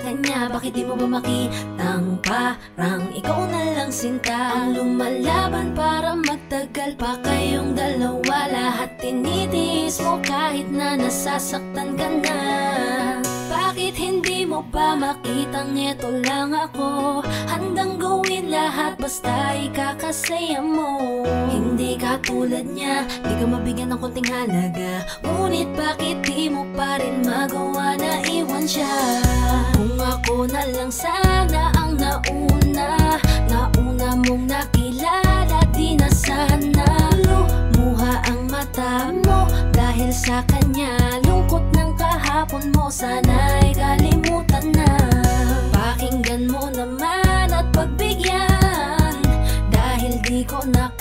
kanya Bakit di mo ba makitang parang ikaw na lang sinta? Ang lumalaban para magtagal pa kayong dalawa Lahat tinitiis mo kahit na nasasaktan ka na. Bakit hindi mo ba makitang eto lang ako? Handang gawin lahat basta ikakasaya mo. Hindi ka tulad niya, di ka mabigyan ng konting halaga. Ngunit bakit di mo pa rin magawa na iwan siya. Kung ako na lang sana ang nauna Nauna mong nakilala, di na sana. Lumuha ang mata mo dahil sa kanya. Lungkot ng kahapon mo, sana'y kalimutan na. Pakinggan mo naman at pagbigyan Dahil di ko na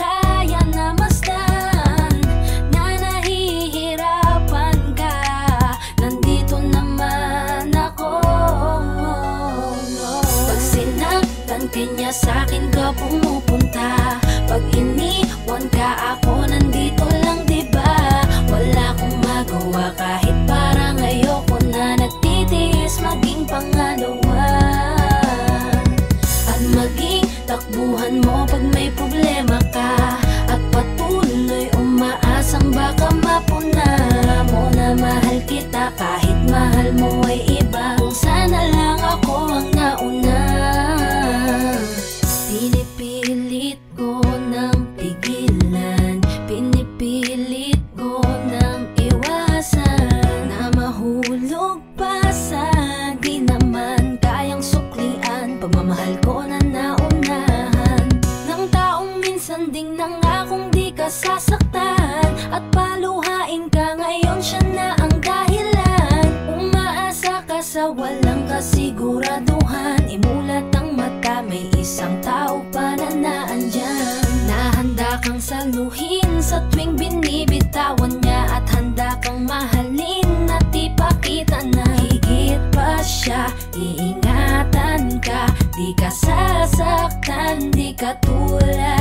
kang saluhin sa tuwing binibitawan niya At handa kang mahalin at ipakita na. Higit pa siya Iingatan ka, di ka sasaktan, di ka tulad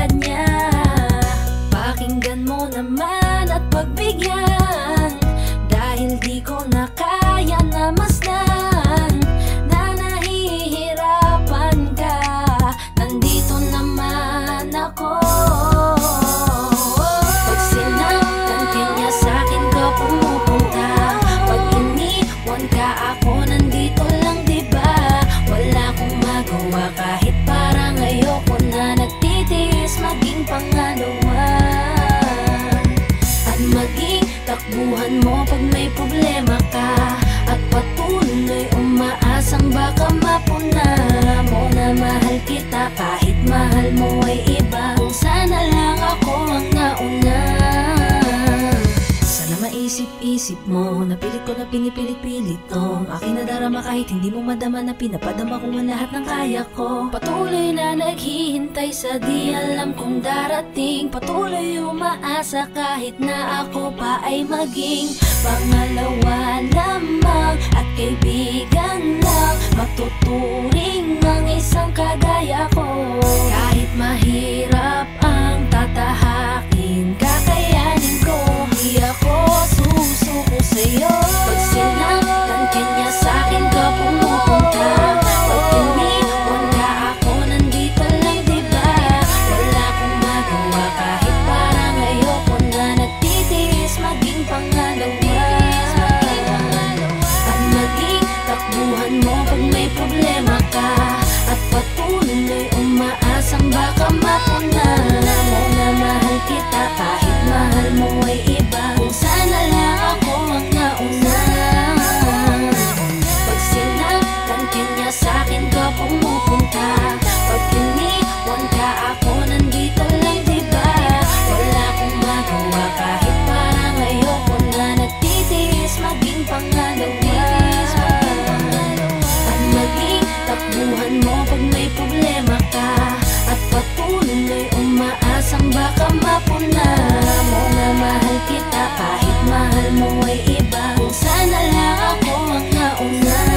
ako nandito lang diba Wala akong magawa. Kahit parang ayoko na nagtitiis maging pangalawa At maging takbuhan mo pag may problema ka. At patuloy umaasang baka mapuna mo na mahal kita. Kahit mahal mo ay iba. Kung sana lang ako ang nauna sana maisip-isip mo Napilit ko na pinipilit-pilit tong Aking nadarama kahit hindi mo madama Na pinapadama ko ang lahat ng kaya ko. Patuloy na naghihintay sa di alam kung darating. Patuloy umaasa kahit na ako pa ay maging Pangalawa lamang at kaibigan lang. Matuturing ang isang kagaya ko umaasang baka mapuna mo na mahal kita Kahit mahal mo ay iba. Kung sana lang ako ang nauna